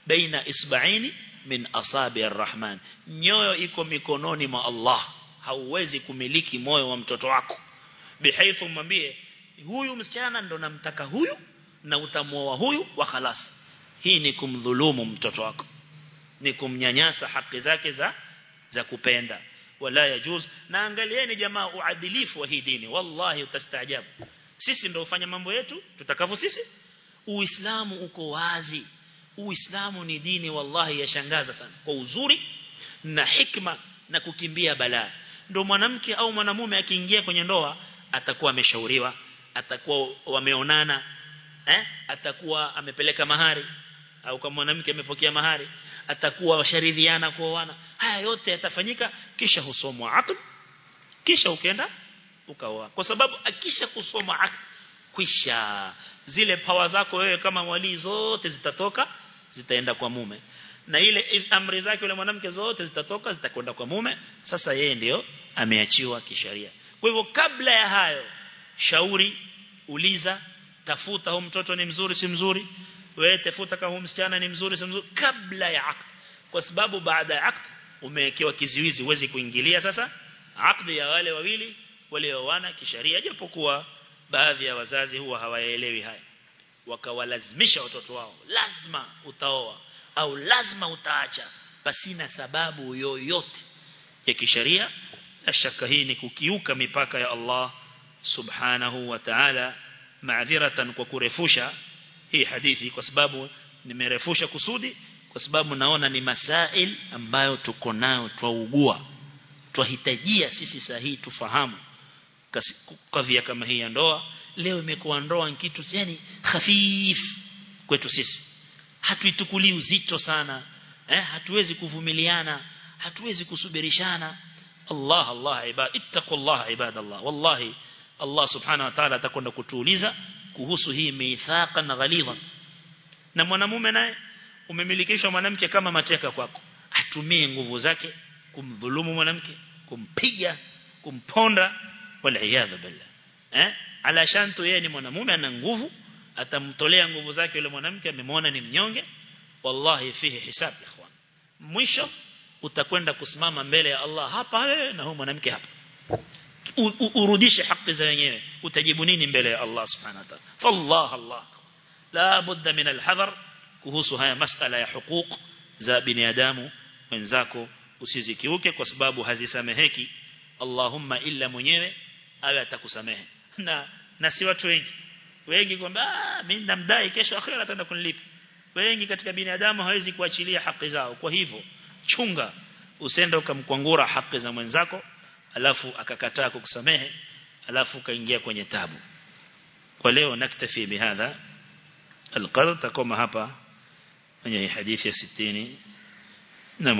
baina isba'ini min asabi arrahman. Nyoyo iko mikononi mwa Allah. Hauwezi kumiliki moyo wa mtoto wako. Bihaifu mwambie huyu msichana ndo namtaka huyu na utamuoa huyu wa khalas hii ni kumdhulumu mtoto wako. Ni kumnyanyasa haki zake za za kupenda. Wala yajuz. Na angalieni jamaa uadilifu wa hii dini. Wallahi utastaajabu. Sisi ndio ufanya mambo yetu tutakavyo sisi. Uislamu uko wazi. Uislamu ni dini wallahi yashangaza sana. Kwa uzuri na hikma na kukimbia balaa. Ndio mwanamke au mwanamume akiingia kwenye ndoa atakuwa ameshauriwa atakuwa wameonana eh? Atakuwa amepeleka mahari. Au kama mwanamke amepokea mahari. Atakuwa washaridhiana kuoana. Haya yote yatafanyika kisha husomwa aqd kisha ukenda ukaoa. Kwa sababu akisha kusoma aqd kisha zile pawa zako wewe kama wali zote zitatoka zitaenda kwa mume. Na ile amri zake yule mwanamke zote zitatoka zitakwenda kwa mume. Sasa yeye ndio ameachiwa kisheria. Kwa hivyo kabla ya hayo shauri uliza tafuta huyu mtoto ni mzuri si mzuri? Wewe tafuta kama msichana ni mzuri si mzuri? Kabla ya aqd. Kwa sababu baada ya aqd umewekewa kiziwizi uwezi kuingilia sasa. Aqd ya wale wawili walioana kisheria japokuwa baadhi ya wazazi huwa hawaelewi haya. Wakawalazimisha watoto wao lazima utaoa au lazima utaacha pasina sababu yoyote ya kisheria. Shaka hii ni kukiuka mipaka ya Allah subhanahu wa ta'ala maadhiratan kwa kurefusha hii hadithi kwa sababu nimerefusha kusudi kwa sababu naona ni masail ambayo tuko nayo twaugua twahitajia sisi sahihi tufahamu. Kadhia kama hii ya ndoa leo imekuwa ndoa ni kitu yani khafif kwetu sisi. Hatuitukuli uzito sana eh hatuwezi kuvumiliana hatuwezi kusubirishana. Allah Allah ibad ittaqullah ibadallah. Wallahi Allah subhanahu wa ta'ala atakwenda kutuuliza kuhusu hii mithaqan ghalidha na mwanamume naye umemilikishwa mwanamke kama mateka kwako. Atumie nguvu zake kumdhulumu mwanamke kumpiga kumponda wal iyadha billah. Eh? Alashan tu yeye ni mwanamume ana nguvu atamtolea nguvu zake yule mwanamke amemwona ni mnyonge. Wallahi fihi hisab ikhwan. Mwisho utakwenda kusimama mbele ya Allah hapa wewe na huyo mwanamke hapa urudishe haki za wenyewe. Utajibu nini mbele ya Allah subhanahu wa ta'ala? Fallah Allah. La budda min alhadhar kuhusu haya masala ya huquq za binadamu wenzako usizikiuke kwa sababu hazisameheki. Allahumma illa mwenyewe awe atakusamehe. Na na si watu wengi. Wengi kwamba ah mimi namdai kesho akhira ataenda kunilipa. Wengi katika binadamu hawezi kuachilia haki zao. Kwa hivyo chunga usende ukamkwangura haki za mwenzako alafu akakataa kukusamehe alafu kaingia kwenye tabu. Kwa leo naktafi bihadha. Alqadr takoma hapa kwenye hadithi ya 61 na